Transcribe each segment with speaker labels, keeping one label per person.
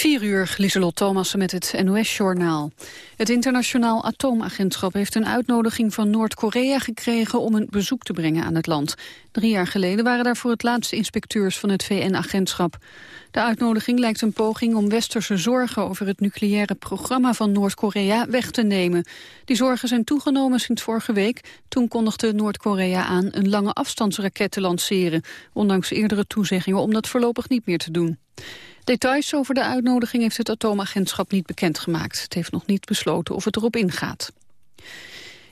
Speaker 1: 4 uur, Lieselot Thomassen met het NOS-journaal. Het internationaal atoomagentschap heeft een uitnodiging van Noord-Korea gekregen om een bezoek te brengen aan het land. Drie jaar geleden waren daar voor het laatste inspecteurs van het VN-agentschap. De uitnodiging lijkt een poging om westerse zorgen over het nucleaire programma van Noord-Korea weg te nemen. Die zorgen zijn toegenomen sinds vorige week. Toen kondigde Noord-Korea aan een lange afstandsraket te lanceren, ondanks eerdere toezeggingen om dat voorlopig niet meer te doen. Details over de uitnodiging heeft het atoomagentschap niet bekendgemaakt. Het heeft nog niet besloten of het erop ingaat.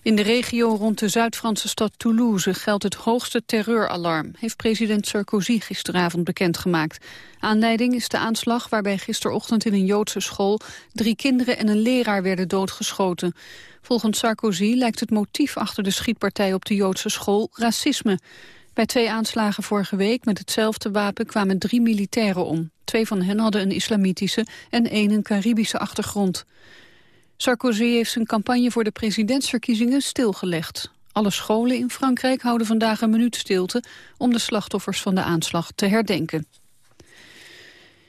Speaker 1: In de regio rond de Zuid-Franse stad Toulouse geldt het hoogste terreuralarm, heeft president Sarkozy gisteravond bekendgemaakt. Aanleiding is de aanslag waarbij gisterochtend in een Joodse school drie kinderen en een leraar werden doodgeschoten. Volgens Sarkozy lijkt het motief achter de schietpartij op de Joodse school racisme. Bij twee aanslagen vorige week met hetzelfde wapen kwamen drie militairen om. Twee van hen hadden een islamitische en één een Caribische achtergrond. Sarkozy heeft zijn campagne voor de presidentsverkiezingen stilgelegd. Alle scholen in Frankrijk houden vandaag een minuut stilte... om de slachtoffers van de aanslag te herdenken.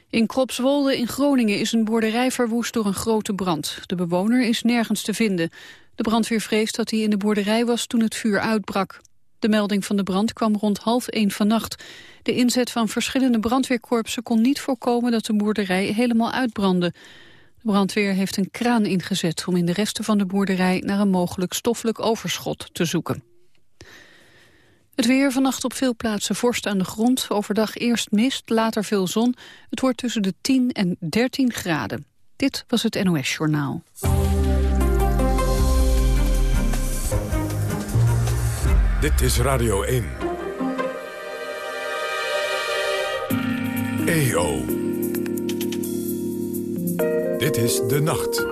Speaker 1: In Kropswolde in Groningen is een boerderij verwoest door een grote brand. De bewoner is nergens te vinden. De brandweer vreest dat hij in de boerderij was toen het vuur uitbrak. De melding van de brand kwam rond half één vannacht. De inzet van verschillende brandweerkorpsen kon niet voorkomen dat de boerderij helemaal uitbrandde. De brandweer heeft een kraan ingezet om in de resten van de boerderij naar een mogelijk stoffelijk overschot te zoeken. Het weer vannacht op veel plaatsen vorst aan de grond. Overdag eerst mist, later veel zon. Het wordt tussen de 10 en 13 graden. Dit was het NOS Journaal.
Speaker 2: Dit is Radio 1. EO. Dit is De Nacht.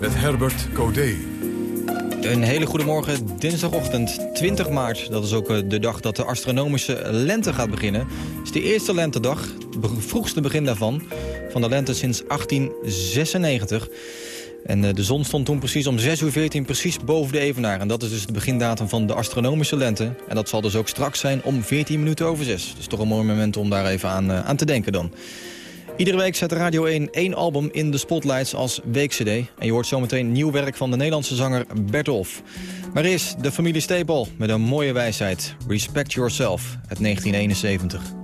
Speaker 2: Met Herbert Codé.
Speaker 3: Een hele goede morgen, dinsdagochtend 20 maart. Dat is ook eh, de dag dat de astronomische lente gaat beginnen. Het is de eerste lentedag, vroegste begin daarvan... van de lente sinds 1896... En eh, de zon stond toen precies om 6 uur 14 precies boven de evenaar. En dat is dus de begindatum van de astronomische lente. En dat zal dus ook straks zijn om 14 minuten over 6. Dus toch een mooi moment om daar even aan, uh, aan te denken dan. Iedere week zet Radio 1 één album in de spotlights als weekcd. En je hoort zometeen nieuw werk van de Nederlandse zanger Bertolf. Maar eerst de familie Stapel met een mooie wijsheid. Respect Yourself uit 1971.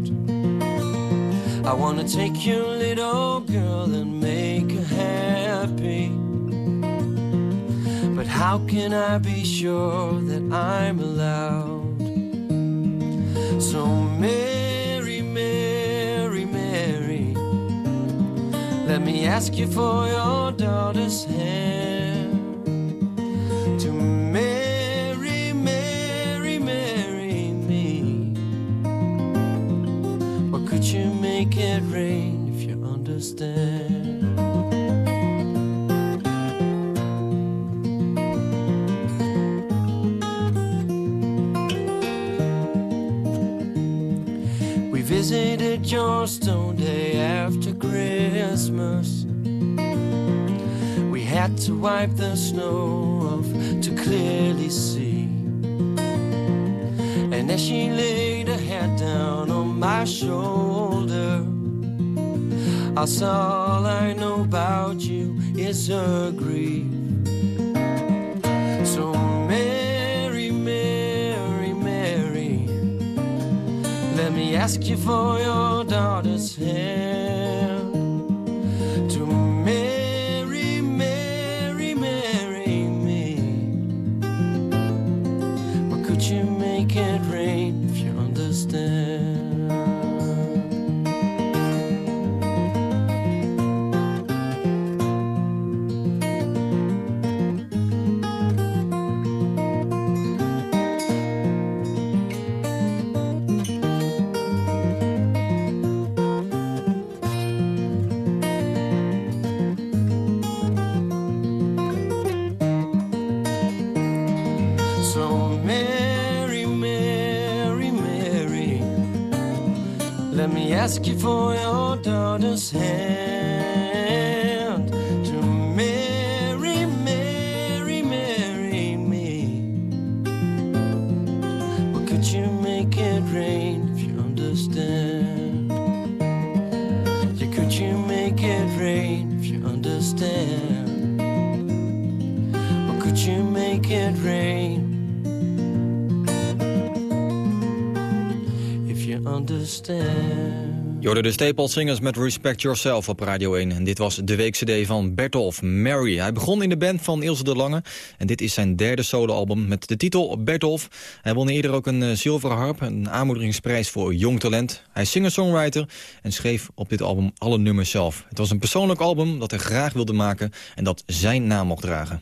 Speaker 4: I wanna take your little girl and make her happy. But how can I be sure that I'm allowed? So, Mary, Mary, Mary, let me ask you for your daughter's hand. Make it rain if you understand? We visited your stone day after Christmas. We had to wipe the snow off to clearly see. And as she laid her head down on my shoulder, Saw all I know about you is her grief. So, Mary, Mary, Mary. Let me ask you for your daughter's hand ask you for your daughter's hand to marry, marry, marry me. Or could you make it rain if you understand? Yeah, could you make it rain if you understand? Or could you make it rain if you understand?
Speaker 3: Je hoorde de Staple Singers met Respect Yourself op Radio 1. En dit was de weekse cd van Bertolf Mary. Hij begon in de band van Ilse de Lange. En dit is zijn derde soloalbum met de titel Bertolf. Hij won eerder ook een eh, zilveren harp, een aanmoedigingsprijs voor jong talent. Hij is singer-songwriter en schreef op dit album alle nummers zelf. Het was een persoonlijk album dat hij graag wilde maken en dat zijn naam mocht dragen.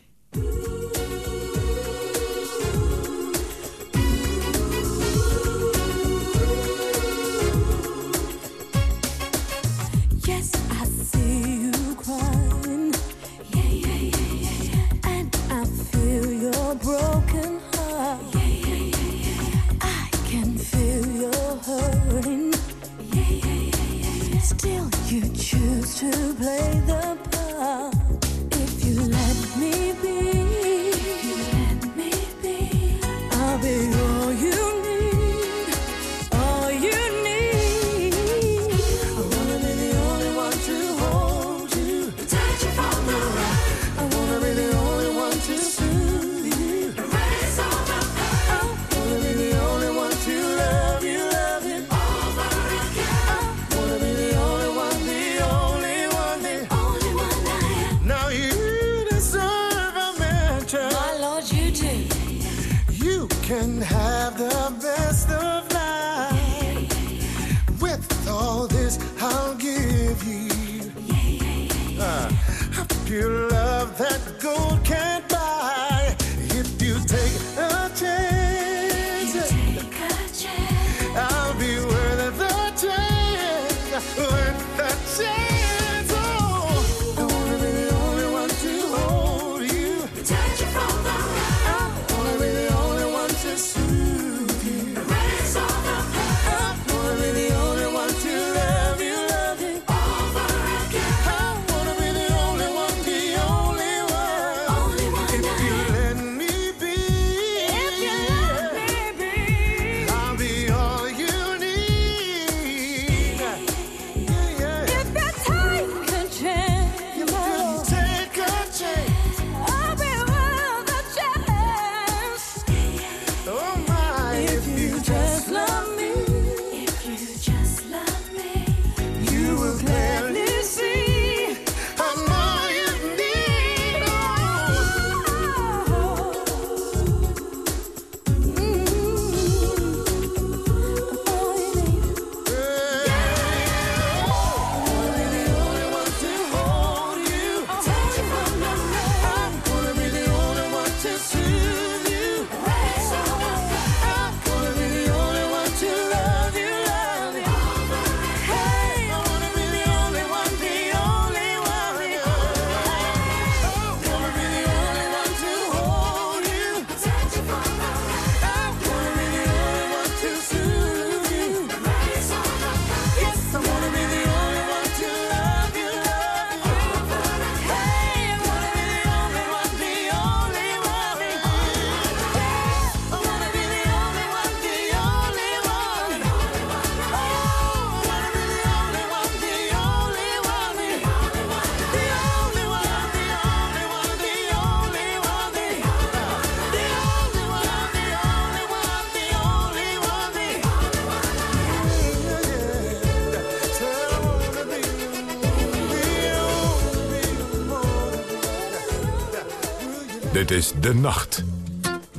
Speaker 5: Is De Nacht.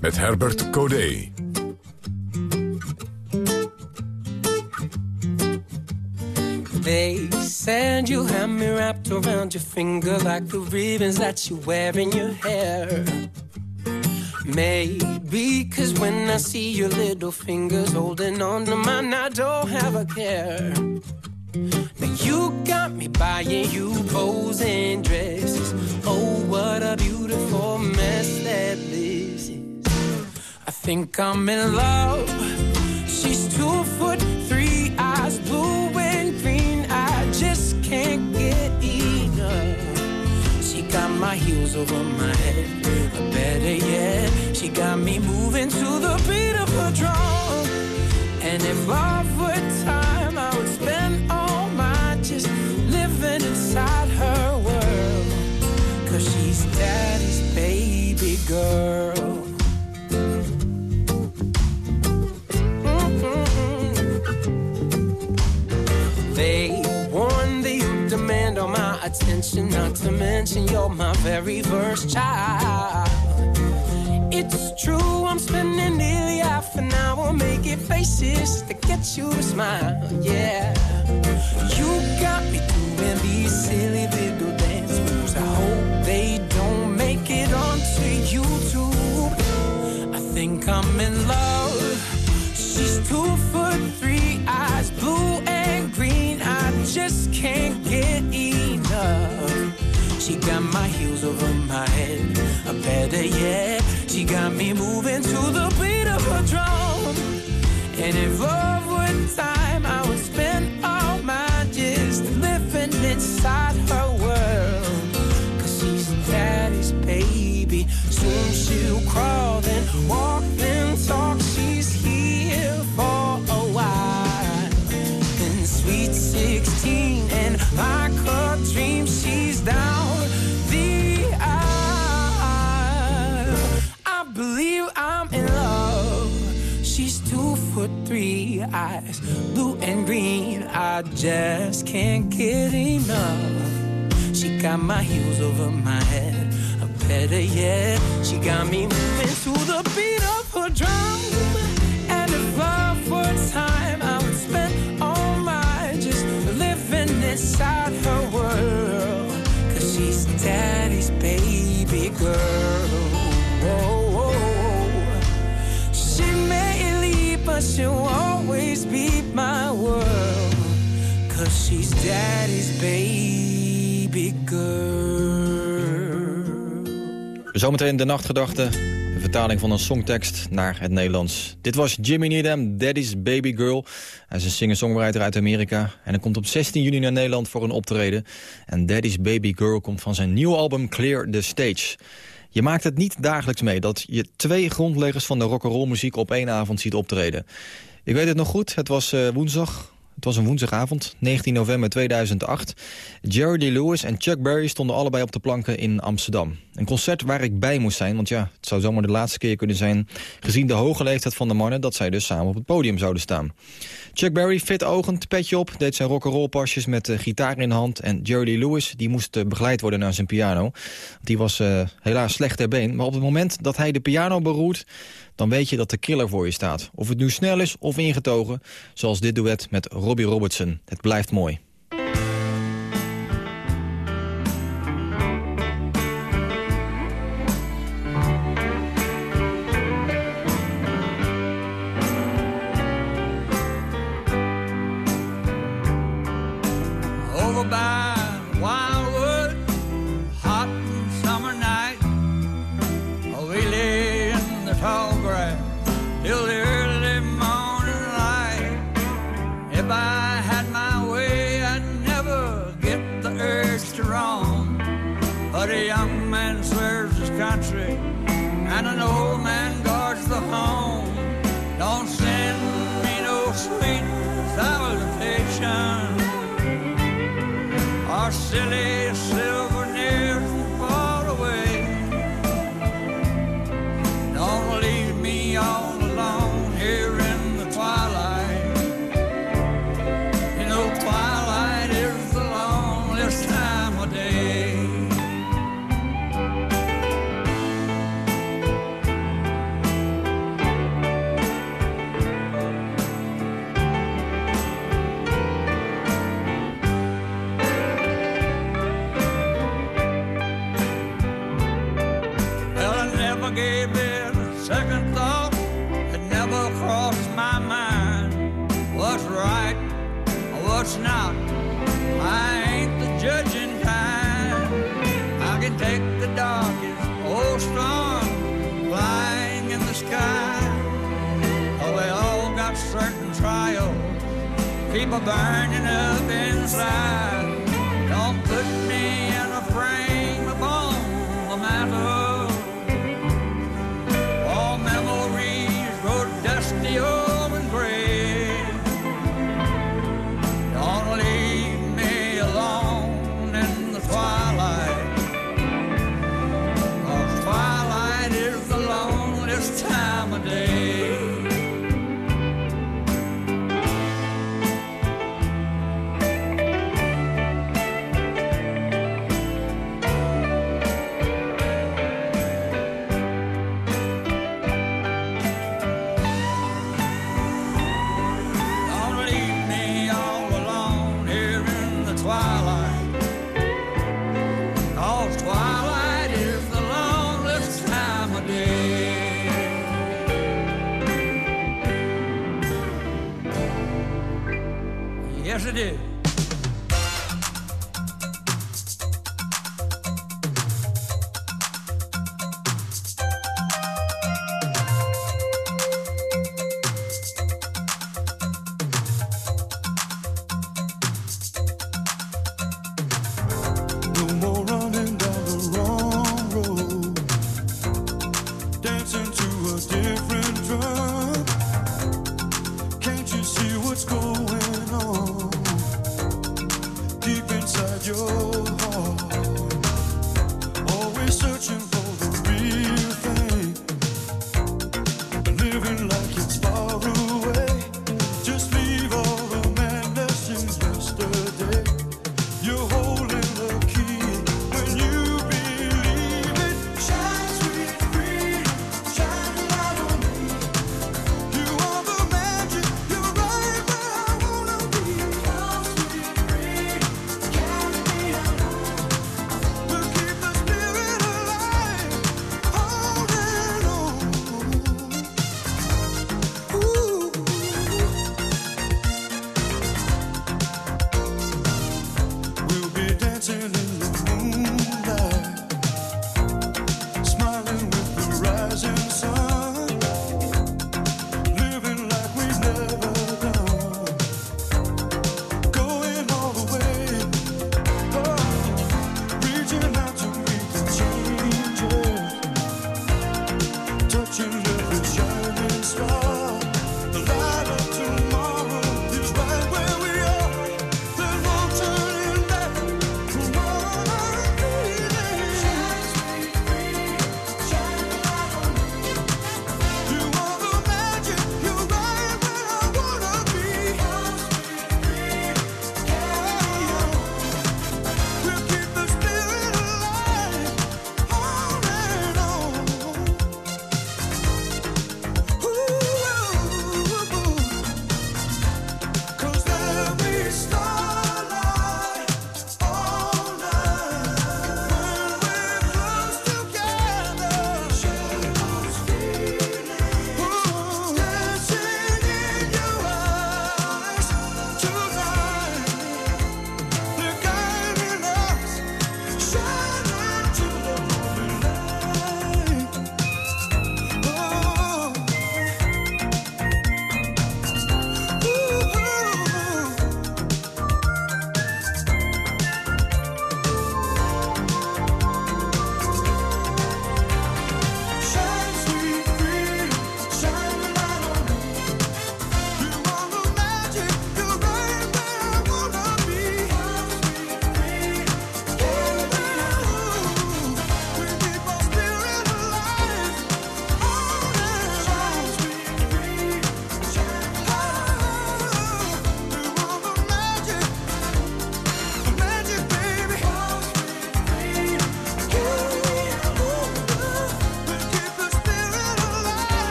Speaker 5: Met Herbert Codé.
Speaker 6: They said you had me wrapped around your finger like the ribbons that you wear in your hair. Maybe cause when I see your little fingers holding on to mine, I don't have a care. You got me buying you posing dresses. Oh, what a beautiful mess that this is. I think I'm in love. She's two foot three, eyes blue and green. I just can't get enough. She got my heels over my head. Or better yet, she got me moving to the beat of her drum. And if I were time, girl. They warn that you demand all my attention, not to mention you're my very first child. It's true, I'm spending nearly half an hour making faces to get you to smile. Yeah, you got me doing these silly little dance I'm in love. She's two foot three, eyes blue and green. I just can't get enough. She got my heels over my head. Or better yet, she got me moving to the beat of her drum. And if love were time, I would spend all my just living inside her world. Cause she's daddy's baby. Soon she'll crawl, 16 and like her dream, she's down the aisle. I believe I'm in love. She's two foot three, eyes blue and green. I just can't get enough. She got my heels over my head. Or better yet, she got me moving to the beat of her drum. And if love were time, inside her world. Cause she's daddy's baby girl. Whoa, whoa, whoa. She may leave, but she'll always be my world. Cause she's daddy's baby girl.
Speaker 3: Zometeen de nachtgedachte. Vertaling van een songtekst naar het Nederlands. Dit was Jimmy Needham, Daddy's Baby Girl. Hij is een singer-songwriter uit Amerika. En hij komt op 16 juni naar Nederland voor een optreden. En Daddy's Baby Girl komt van zijn nieuwe album Clear the Stage. Je maakt het niet dagelijks mee dat je twee grondleggers van de rock'n'roll muziek op één avond ziet optreden. Ik weet het nog goed, het was eh, woensdag, het was een woensdagavond, 19 november 2008. Jerry Lee Lewis en Chuck Berry stonden allebei op de planken in Amsterdam. Een concert waar ik bij moest zijn, want ja, het zou zomaar de laatste keer kunnen zijn... gezien de hoge leeftijd van de mannen dat zij dus samen op het podium zouden staan. Chuck Berry, fit ogend, petje op, deed zijn rock'n'roll pasjes met de gitaar in de hand... en Jerry Lee Lewis die moest eh, begeleid worden naar zijn piano. Die was eh, helaas slecht ter been, maar op het moment dat hij de piano beroert dan weet je dat de killer voor je staat. Of het nu snel is of ingetogen, zoals dit duet met Robbie Robertson. Het blijft mooi.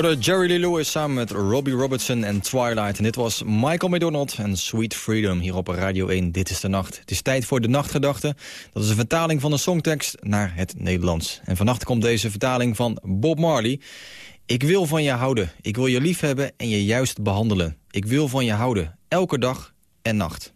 Speaker 4: Jerry Lee Lewis samen met Robbie Robertson en Twilight. En dit was Michael McDonald en Sweet Freedom hier op Radio 1. Dit is de nacht. Het is tijd voor de nachtgedachte. Dat is een vertaling van de songtekst naar het Nederlands. En vannacht komt deze vertaling van Bob Marley. Ik wil van je houden. Ik wil je liefhebben en je juist behandelen. Ik wil van je houden. Elke dag en nacht.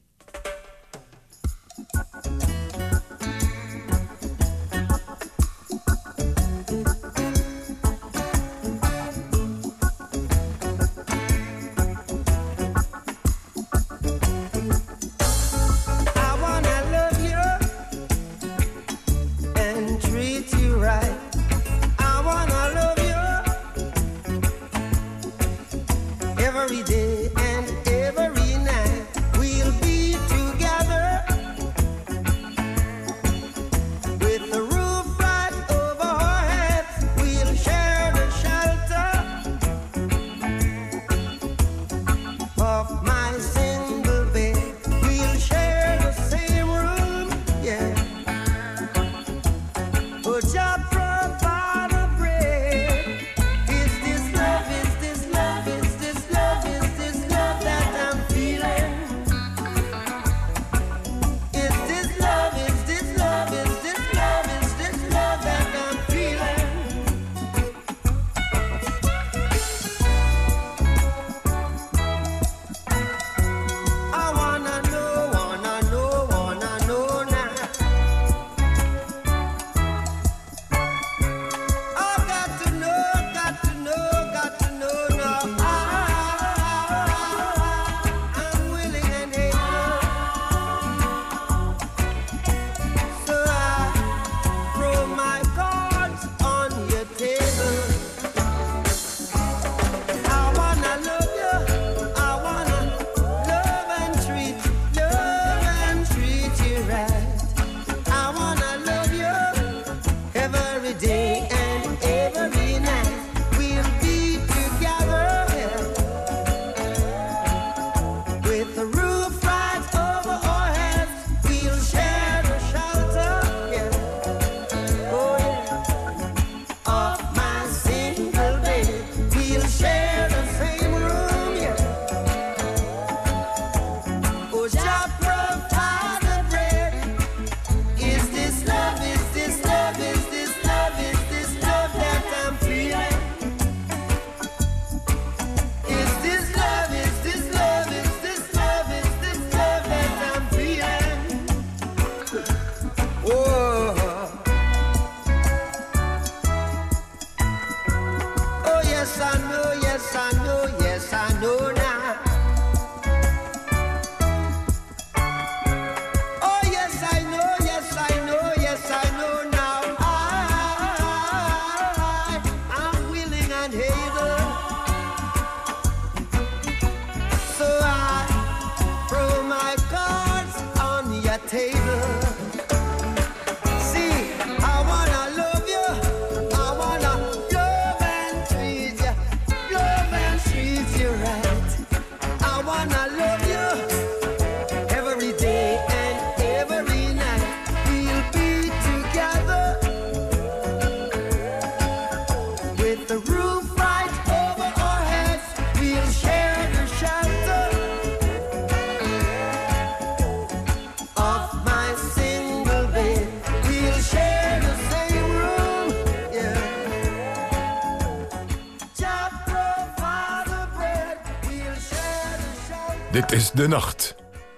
Speaker 5: De Nacht.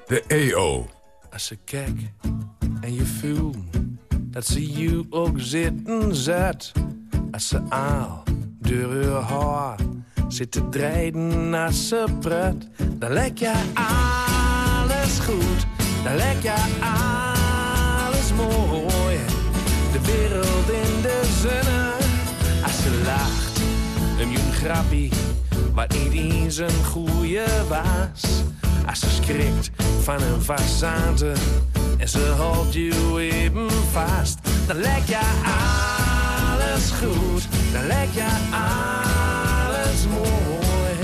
Speaker 5: De EO.
Speaker 7: Als ze kijkt en je voelt dat ze je ook zitten zet. Als ze aal door haar haar zit te draaien als ze pret. Dan lijkt je alles goed, dan lijkt je alles mooi. De wereld in de zonne, als ze lacht. Een grappie, wat niet eens een goeie was. Als ze schrikt van een façade en ze houdt je even vast. Dan lijkt je alles goed, dan lijkt je alles mooi.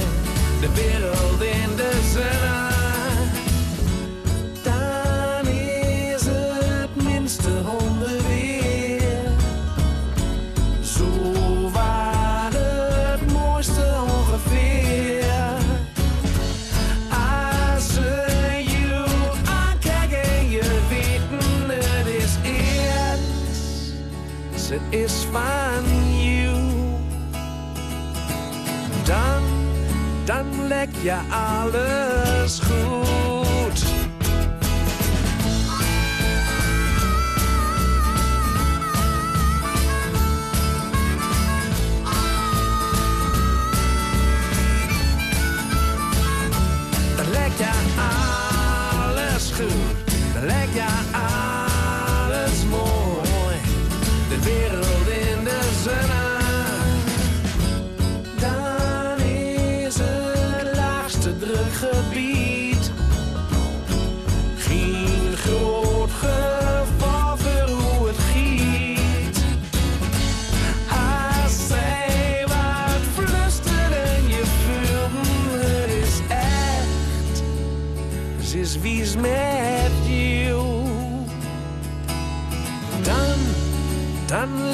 Speaker 7: De wereld in je alles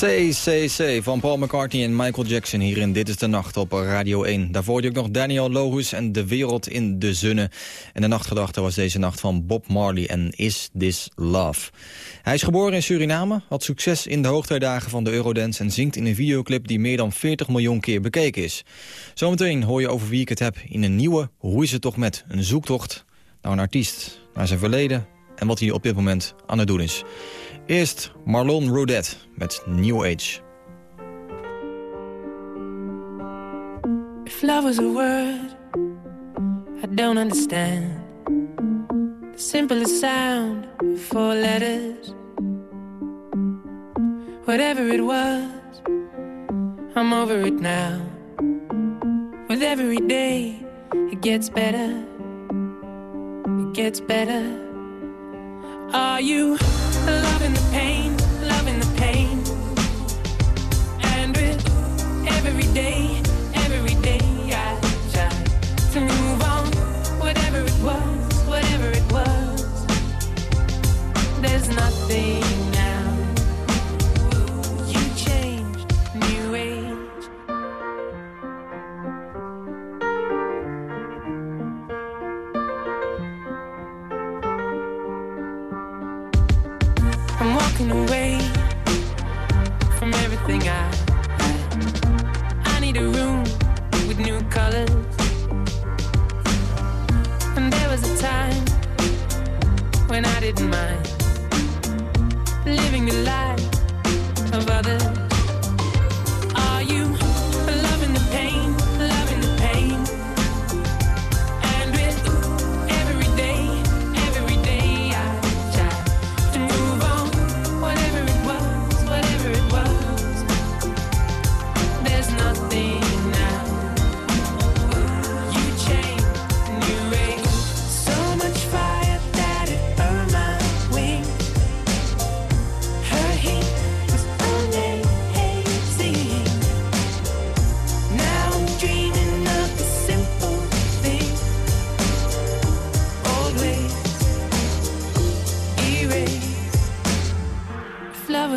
Speaker 3: CCC van Paul McCartney en Michael Jackson hier in Dit is de Nacht op Radio 1. Daarvoor ik nog Daniel Lohus en De Wereld in de Zonne. En de nachtgedachte was deze nacht van Bob Marley en Is This Love. Hij is geboren in Suriname, had succes in de hoogtijdagen van de Eurodance... en zingt in een videoclip die meer dan 40 miljoen keer bekeken is. Zometeen hoor je over wie ik het heb in een nieuwe Hoe is het toch met? Een zoektocht naar een artiest, naar zijn verleden... en wat hij op dit moment aan het doen is. Eerst Marlon Rodet met New Age.
Speaker 6: If love was a word I don't understand. The simplest sound Four letters. Whatever it was I'm over it now. With every day It gets better. It gets better. Are you loving the pain Loving the pain. And with every day Every day I try to move on Whatever it was Whatever it was. There's nothing time when I didn't mind living the life of others.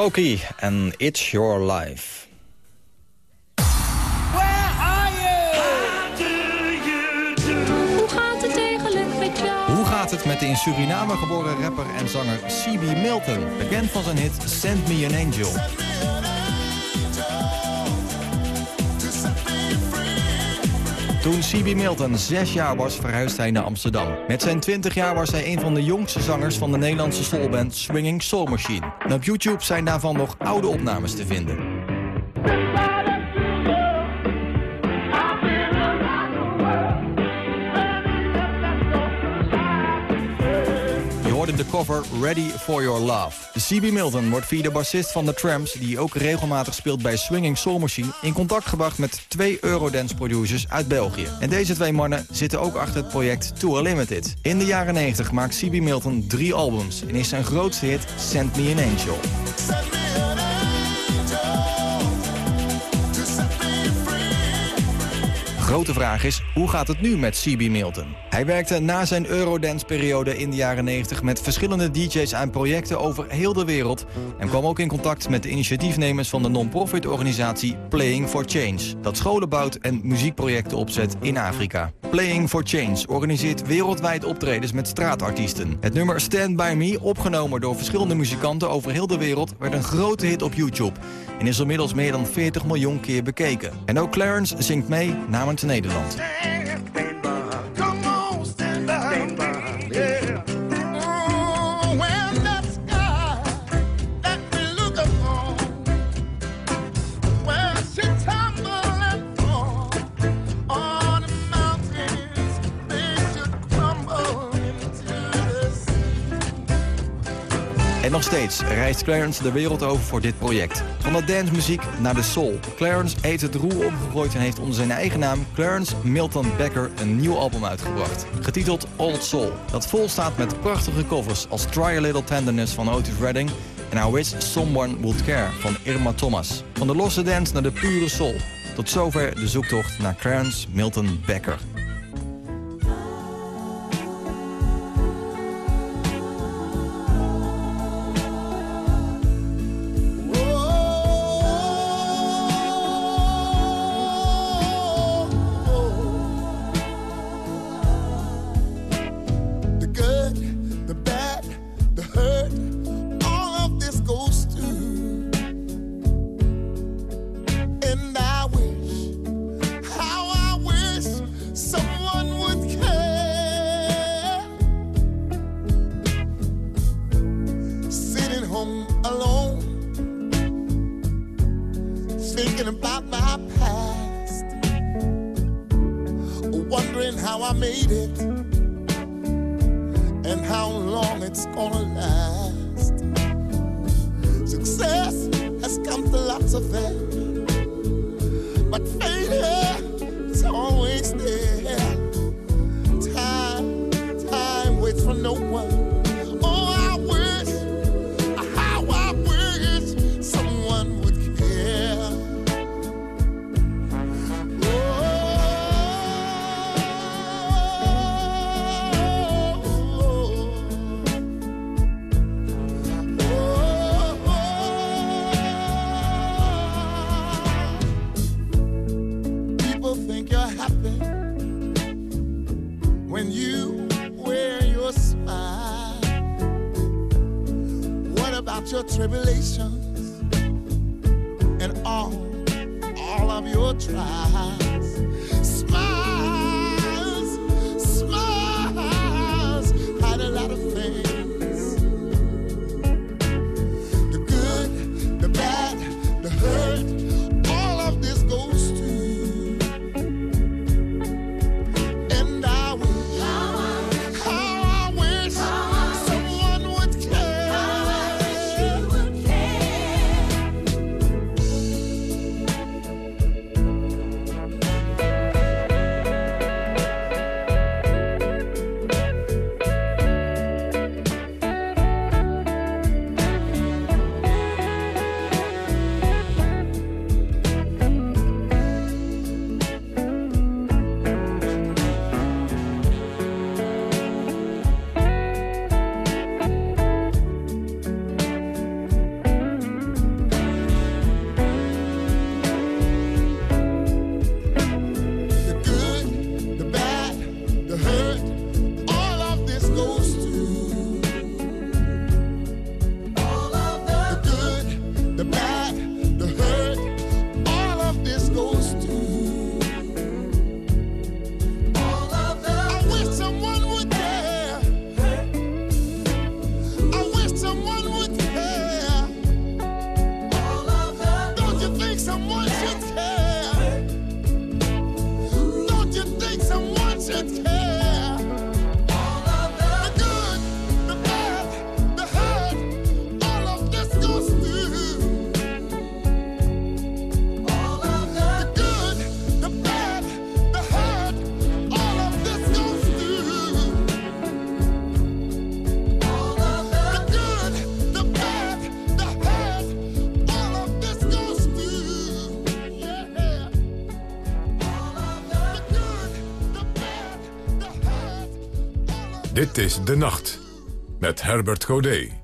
Speaker 3: Smokey en It's Your Life.
Speaker 8: Hoe gaat het eigenlijk met jou?
Speaker 3: Hoe gaat het met de in Suriname geboren rapper en zanger C.B. Milton? Bekend van zijn hit Send Me An Angel. Toen C.B. Milton zes jaar was, verhuisde hij naar Amsterdam. Met zijn 20 jaar was hij een van de jongste zangers van de Nederlandse soulband Swinging Soul Machine. En op YouTube zijn daarvan nog oude opnames te vinden. De cover Ready For Your Love. CB Milton wordt via de bassist van The Tramps... die ook regelmatig speelt bij Swinging Soul Machine... in contact gebracht met twee Eurodance producers uit België. En deze twee mannen zitten ook achter het project Tour Limited. In de jaren 90 maakt CB Milton drie albums... en is zijn grootste hit Send Me An Angel. Grote vraag is, hoe gaat het nu met CB Milton? Hij werkte na zijn Eurodance-periode in de jaren 90 met verschillende DJ's aan projecten over heel de wereld... en kwam ook in contact met de initiatiefnemers van de non-profit organisatie Playing for Change... dat scholen bouwt en muziekprojecten opzet in Afrika. Playing for Change organiseert wereldwijd optredens met straatartiesten. Het nummer Stand By Me, opgenomen door verschillende muzikanten over heel de wereld... werd een grote hit op YouTube en is inmiddels meer dan 40 miljoen keer bekeken. En ook Clarence zingt mee namens Nederland. Nog steeds reist Clarence de wereld over voor dit project. Van de dancemuziek naar de soul. Clarence heeft het roer omgegooid en heeft onder zijn eigen naam... Clarence Milton Becker een nieuw album uitgebracht. Getiteld Old Soul. Dat vol staat met prachtige covers als Try a Little Tenderness van Otis Redding... en I Wish Someone Would Care van Irma Thomas. Van de losse dance naar de pure soul. Tot zover de zoektocht naar Clarence Milton Becker.
Speaker 9: Of your trials?
Speaker 2: Dit is De Nacht met Herbert Godet.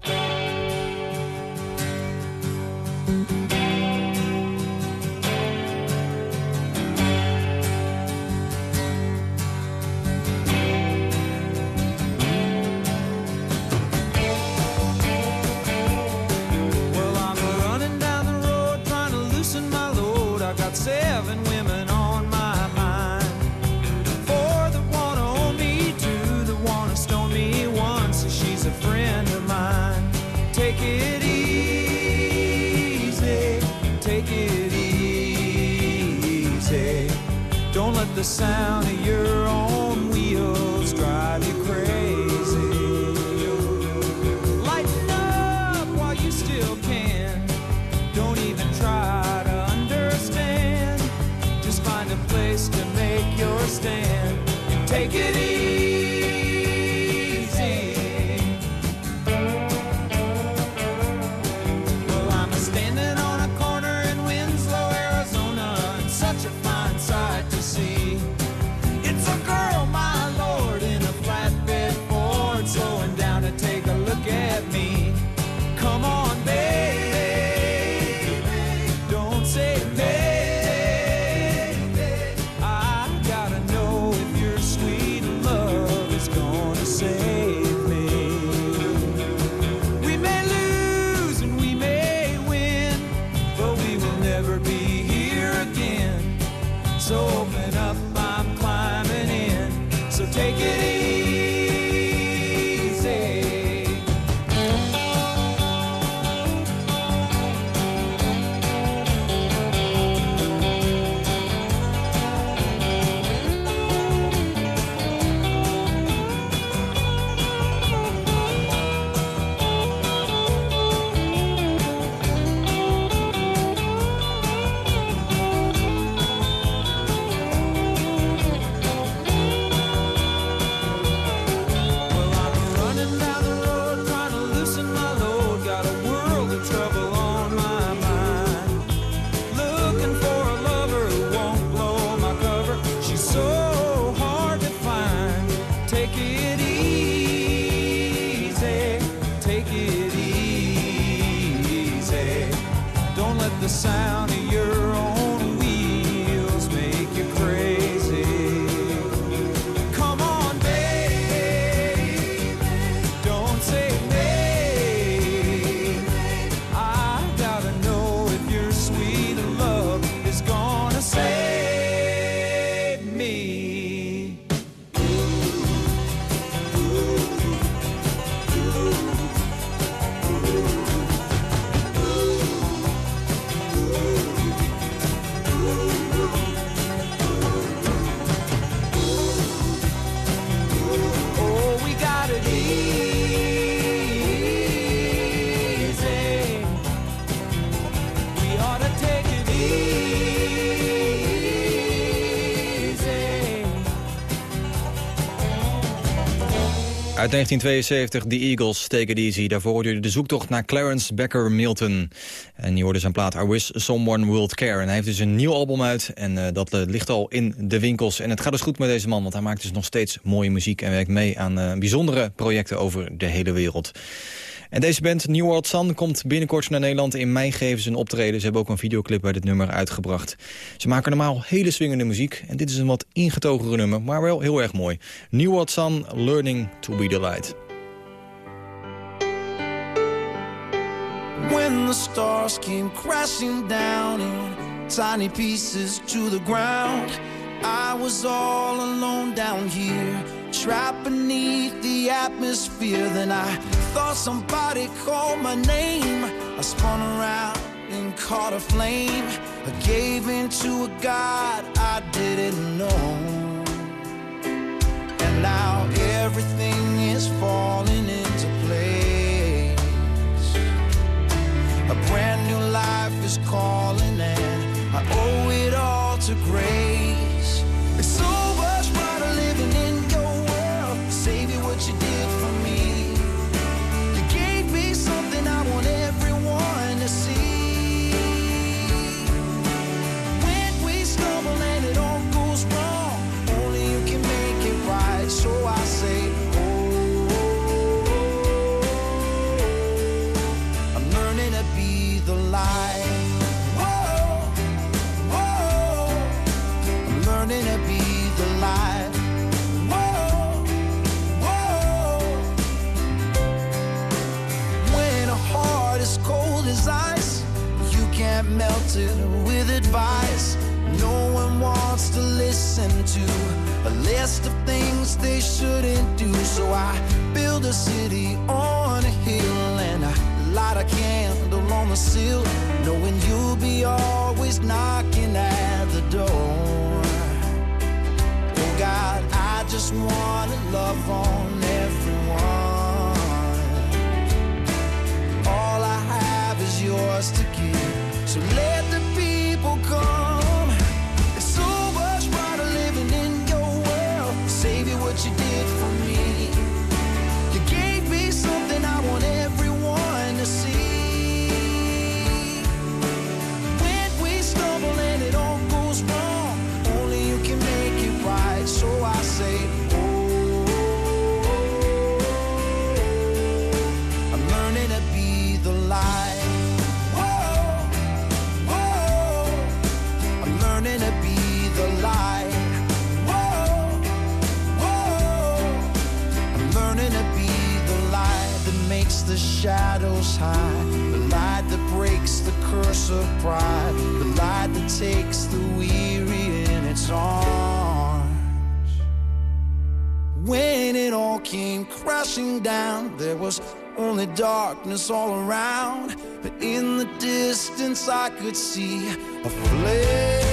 Speaker 3: Uit 1972, The Eagles, Take It Easy. Daarvoor hoorde je de zoektocht naar Clarence Becker Milton. En je hoorde zijn plaat I Wish Someone Would Care. En hij heeft dus een nieuw album uit en eh, dat eh, ligt al in de winkels. En het gaat dus goed met deze man, want hij maakt dus nog steeds mooie muziek... en werkt mee aan eh, bijzondere projecten over de hele wereld. En deze band, New World Sun, komt binnenkort naar Nederland. In mei geven ze een optreden. Ze hebben ook een videoclip bij dit nummer uitgebracht. Ze maken normaal hele swingende muziek. En dit is een wat ingetogere nummer, maar wel heel erg mooi. New World Sun, Learning to be the Light.
Speaker 9: when the stars came crashing down in tiny pieces the ground. I was all alone down here, trapped beneath the atmosphere. Then I thought somebody called my name. I spun around and caught a flame. I gave in to a God I didn't know. And now everything is falling into place. A brand new life is calling, and I owe it all to grace. You can't melt it with advice. No one wants to listen to a list of things they shouldn't do. So I build a city on a hill and I light a candle on the sill, knowing you'll be always knocking at the door. Oh God, I just wanna love on everyone. All I have is yours to give. So let the shadows hide, the light that breaks the curse of pride, the light that takes the weary in its arms. When it all came crashing down, there was only darkness all around. But in the distance, I could see a flame.